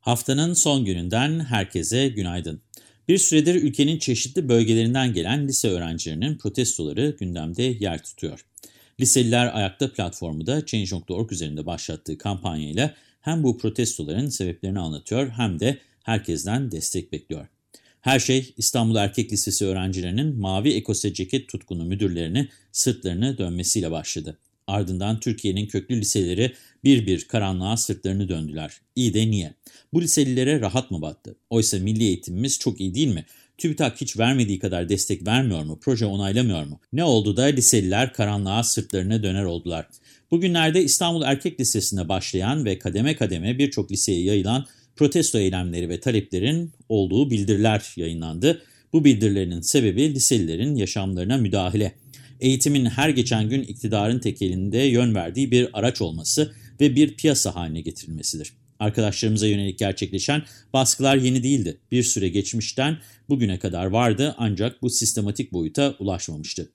Haftanın son gününden herkese günaydın. Bir süredir ülkenin çeşitli bölgelerinden gelen lise öğrencilerinin protestoları gündemde yer tutuyor. Liseliler Ayakta platformu da Change.org üzerinde başlattığı kampanyayla hem bu protestoların sebeplerini anlatıyor hem de herkesten destek bekliyor. Her şey İstanbul Erkek Lisesi öğrencilerinin mavi ekose ceket tutkunu müdürlerini sırtlarını dönmesiyle başladı. Ardından Türkiye'nin köklü liseleri bir bir karanlığa sırtlarını döndüler. İyi de niye? Bu liselilere rahat mı battı? Oysa milli eğitimimiz çok iyi değil mi? TÜBİTAK hiç vermediği kadar destek vermiyor mu? Proje onaylamıyor mu? Ne oldu da liseliler karanlığa sırtlarını döner oldular? Bugünlerde İstanbul Erkek Lisesi'nde başlayan ve kademe kademe birçok liseye yayılan protesto eylemleri ve taleplerin olduğu bildiriler yayınlandı. Bu bildirilerin sebebi liselilerin yaşamlarına müdahale. Eğitimin her geçen gün iktidarın tekelinde yön verdiği bir araç olması ve bir piyasa haline getirilmesidir. Arkadaşlarımıza yönelik gerçekleşen baskılar yeni değildi. Bir süre geçmişten bugüne kadar vardı ancak bu sistematik boyuta ulaşmamıştı.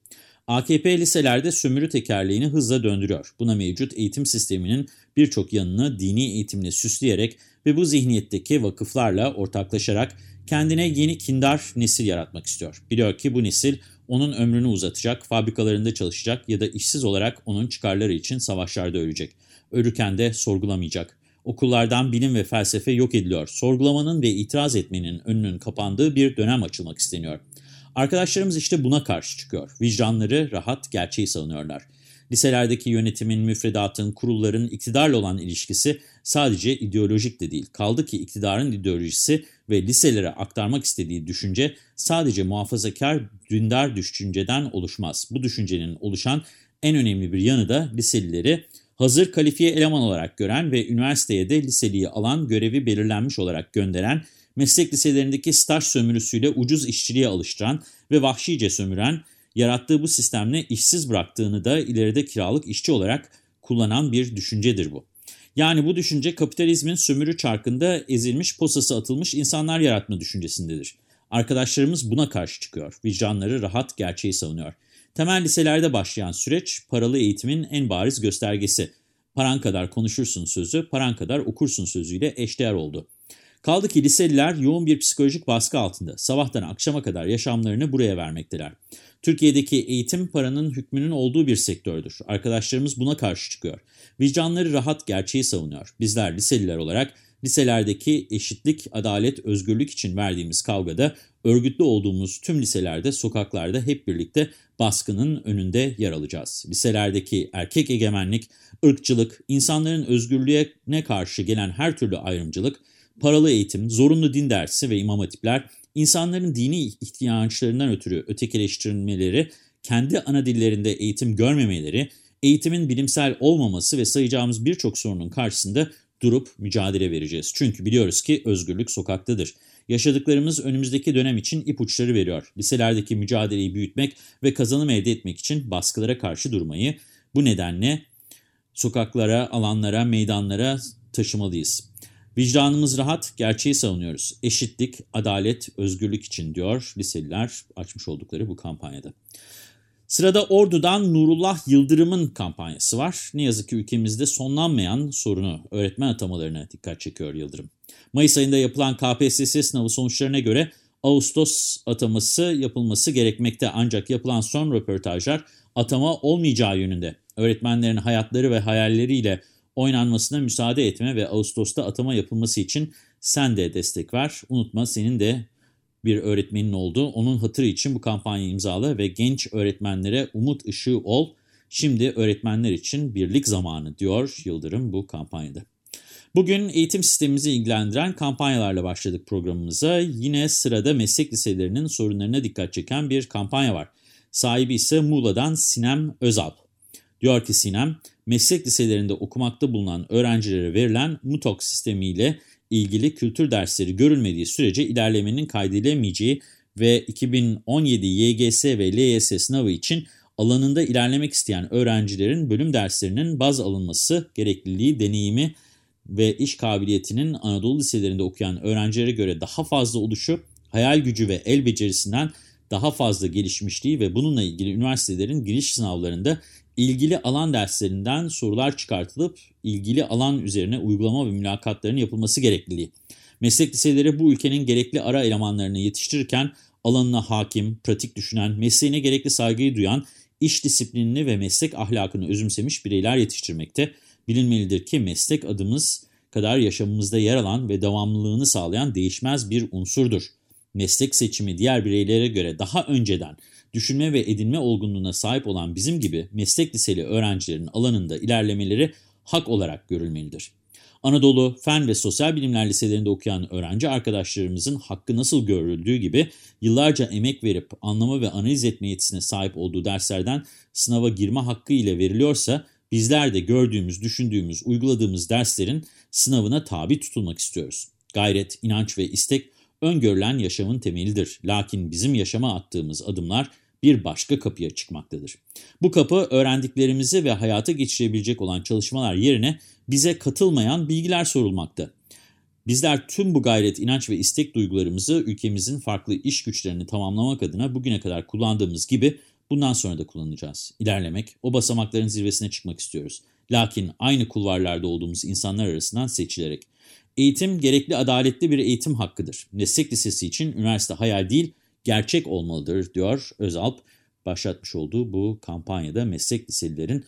AKP liselerde sömürü tekerleğini hızla döndürüyor. Buna mevcut eğitim sisteminin birçok yanını dini eğitimle süsleyerek ve bu zihniyetteki vakıflarla ortaklaşarak kendine yeni kindar nesil yaratmak istiyor. Biliyor ki bu nesil onun ömrünü uzatacak, fabrikalarında çalışacak ya da işsiz olarak onun çıkarları için savaşlarda ölecek. Ölürken de sorgulamayacak. Okullardan bilim ve felsefe yok ediliyor. Sorgulamanın ve itiraz etmenin önünün kapandığı bir dönem açılmak isteniyor. Arkadaşlarımız işte buna karşı çıkıyor. Vicdanları rahat, gerçeği savunuyorlar. Liselerdeki yönetimin, müfredatın, kurulların iktidarla olan ilişkisi sadece ideolojik de değil. Kaldı ki iktidarın ideolojisi ve liselere aktarmak istediği düşünce sadece muhafazakar, dündar düşünceden oluşmaz. Bu düşüncenin oluşan en önemli bir yanı da liselileri hazır kalifiye eleman olarak gören ve üniversiteye de liseliği alan görevi belirlenmiş olarak gönderen, meslek liselerindeki staj sömürüsüyle ucuz işçiliğe alıştıran ve vahşice sömüren, yarattığı bu sistemle işsiz bıraktığını da ileride kiralık işçi olarak kullanan bir düşüncedir bu. Yani bu düşünce kapitalizmin sömürü çarkında ezilmiş, posası atılmış insanlar yaratma düşüncesindedir. Arkadaşlarımız buna karşı çıkıyor. Vicdanları rahat, gerçeği savunuyor. Temel liselerde başlayan süreç paralı eğitimin en bariz göstergesi. Paran kadar konuşursun sözü, paran kadar okursun sözüyle eşdeğer oldu. Kaldı ki liseliler yoğun bir psikolojik baskı altında. Sabahtan akşama kadar yaşamlarını buraya vermekteler. Türkiye'deki eğitim paranın hükmünün olduğu bir sektördür. Arkadaşlarımız buna karşı çıkıyor. Vicdanları rahat gerçeği savunuyor. Bizler liseliler olarak liselerdeki eşitlik, adalet, özgürlük için verdiğimiz kavgada örgütlü olduğumuz tüm liselerde, sokaklarda hep birlikte baskının önünde yer alacağız. Liselerdeki erkek egemenlik, ırkçılık, insanların özgürlüğüne karşı gelen her türlü ayrımcılık, paralı eğitim, zorunlu din dersi ve imam hatipler insanların dini ihtiyaçlarından ötürü ötekileştirilmeleri, kendi ana dillerinde eğitim görmemeleri, eğitimin bilimsel olmaması ve sayacağımız birçok sorunun karşısında durup mücadele vereceğiz. Çünkü biliyoruz ki özgürlük sokaktadır. Yaşadıklarımız önümüzdeki dönem için ipuçları veriyor. Liselerdeki mücadeleyi büyütmek ve kazanım elde etmek için baskılara karşı durmayı bu nedenle sokaklara, alanlara, meydanlara taşımalıyız. Vicdanımız rahat, gerçeği savunuyoruz. Eşitlik, adalet, özgürlük için diyor liseliler açmış oldukları bu kampanyada. Sırada Ordu'dan Nurullah Yıldırım'ın kampanyası var. Ne yazık ki ülkemizde sonlanmayan sorunu, öğretmen atamalarına dikkat çekiyor Yıldırım. Mayıs ayında yapılan KPSS sınavı sonuçlarına göre Ağustos ataması yapılması gerekmekte ancak yapılan son röportajlar atama olmayacağı yönünde. Öğretmenlerin hayatları ve hayalleriyle oynanmasına müsaade etme ve Ağustos'ta atama yapılması için sen de destek ver. Unutma senin de bir öğretmenin oldu. Onun hatırı için bu kampanyayı imzala ve genç öğretmenlere umut ışığı ol. Şimdi öğretmenler için birlik zamanı diyor Yıldırım bu kampanyada. Bugün eğitim sistemimizi ilgilendiren kampanyalarla başladık programımıza. Yine sırada meslek liselerinin sorunlarına dikkat çeken bir kampanya var. Sahibi ise Muğla'dan Sinem Özalp. Diyor ki Sinem, meslek liselerinde okumakta bulunan öğrencilere verilen MUTOK sistemiyle ilgili kültür dersleri görülmediği sürece ilerlemenin kaydedilemeyeceği ve 2017 YGS ve LYS sınavı için alanında ilerlemek isteyen öğrencilerin bölüm derslerinin baz alınması gerekliliği, deneyimi ve iş kabiliyetinin Anadolu liselerinde okuyan öğrencilere göre daha fazla oluşu, hayal gücü ve el becerisinden daha fazla gelişmişliği ve bununla ilgili üniversitelerin giriş sınavlarında ilgili alan derslerinden sorular çıkartılıp ilgili alan üzerine uygulama ve mülakatların yapılması gerekliliği. Meslek liseleri bu ülkenin gerekli ara elemanlarını yetiştirirken alanına hakim, pratik düşünen, mesleğine gerekli saygıyı duyan, iş disiplinini ve meslek ahlakını özümsemiş bireyler yetiştirmekte. Bilinmelidir ki meslek adımız kadar yaşamımızda yer alan ve devamlılığını sağlayan değişmez bir unsurdur. Meslek seçimi diğer bireylere göre daha önceden düşünme ve edinme olgunluğuna sahip olan bizim gibi meslek liseli öğrencilerin alanında ilerlemeleri hak olarak görülmelidir. Anadolu Fen ve Sosyal Bilimler Liselerinde okuyan öğrenci arkadaşlarımızın hakkı nasıl görüldüğü gibi yıllarca emek verip anlama ve analiz etme yetisine sahip olduğu derslerden sınava girme hakkı ile veriliyorsa bizler de gördüğümüz, düşündüğümüz, uyguladığımız derslerin sınavına tabi tutulmak istiyoruz. Gayret, inanç ve istek öngörülen yaşamın temelidir. Lakin bizim yaşama attığımız adımlar bir başka kapıya çıkmaktadır. Bu kapı öğrendiklerimizi ve hayata geçirebilecek olan çalışmalar yerine bize katılmayan bilgiler sorulmakta. Bizler tüm bu gayret, inanç ve istek duygularımızı ülkemizin farklı iş güçlerini tamamlamak adına bugüne kadar kullandığımız gibi bundan sonra da kullanacağız. İlerlemek, o basamakların zirvesine çıkmak istiyoruz. Lakin aynı kulvarlarda olduğumuz insanlar arasından seçilerek. Eğitim gerekli adaletli bir eğitim hakkıdır. Meslek lisesi için üniversite hayal değil, gerçek olmalıdır diyor Özalp. Başlatmış olduğu bu kampanyada meslek liselilerin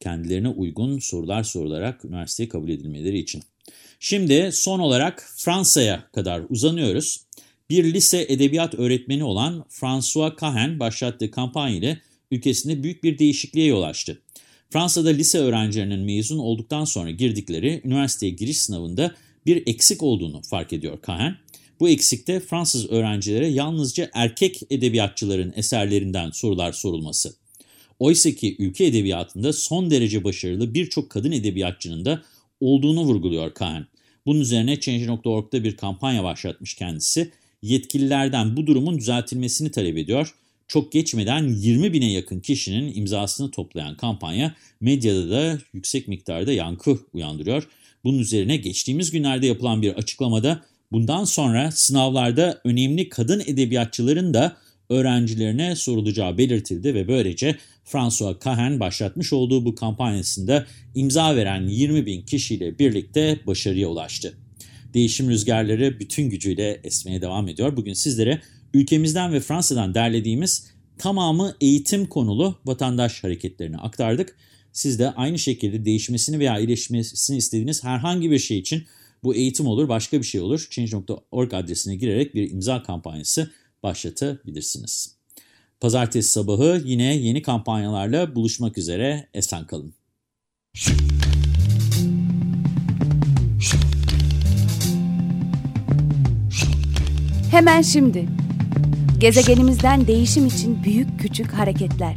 kendilerine uygun sorular sorularak üniversiteye kabul edilmeleri için. Şimdi son olarak Fransa'ya kadar uzanıyoruz. Bir lise edebiyat öğretmeni olan François Cahen başlattığı kampanya ile ülkesinde büyük bir değişikliğe yol açtı. Fransa'da lise öğrencilerinin mezun olduktan sonra girdikleri üniversiteye giriş sınavında bir eksik olduğunu fark ediyor Cahen. Bu eksikte Fransız öğrencilere yalnızca erkek edebiyatçıların eserlerinden sorular sorulması. Oysa ki ülke edebiyatında son derece başarılı birçok kadın edebiyatçının da olduğunu vurguluyor Kaan. Bunun üzerine Change.org'da bir kampanya başlatmış kendisi. Yetkililerden bu durumun düzeltilmesini talep ediyor. Çok geçmeden 20 bine yakın kişinin imzasını toplayan kampanya medyada da yüksek miktarda yankı uyandırıyor. Bunun üzerine geçtiğimiz günlerde yapılan bir açıklamada bundan sonra sınavlarda önemli kadın edebiyatçıların da öğrencilerine sorulacağı belirtildi ve böylece François Cahen başlatmış olduğu bu kampanyasında imza veren 20 bin kişiyle birlikte başarıya ulaştı. Değişim rüzgarları bütün gücüyle esmeye devam ediyor. Bugün sizlere ülkemizden ve Fransa'dan derlediğimiz tamamı eğitim konulu vatandaş hareketlerini aktardık. Siz de aynı şekilde değişmesini veya iyileşmesini istediğiniz herhangi bir şey için bu eğitim olur, başka bir şey olur. Change.org adresine girerek bir imza kampanyası başlatabilirsiniz. Pazartesi sabahı yine yeni kampanyalarla buluşmak üzere. Esen kalın. Hemen şimdi. Gezegenimizden değişim için büyük küçük hareketler.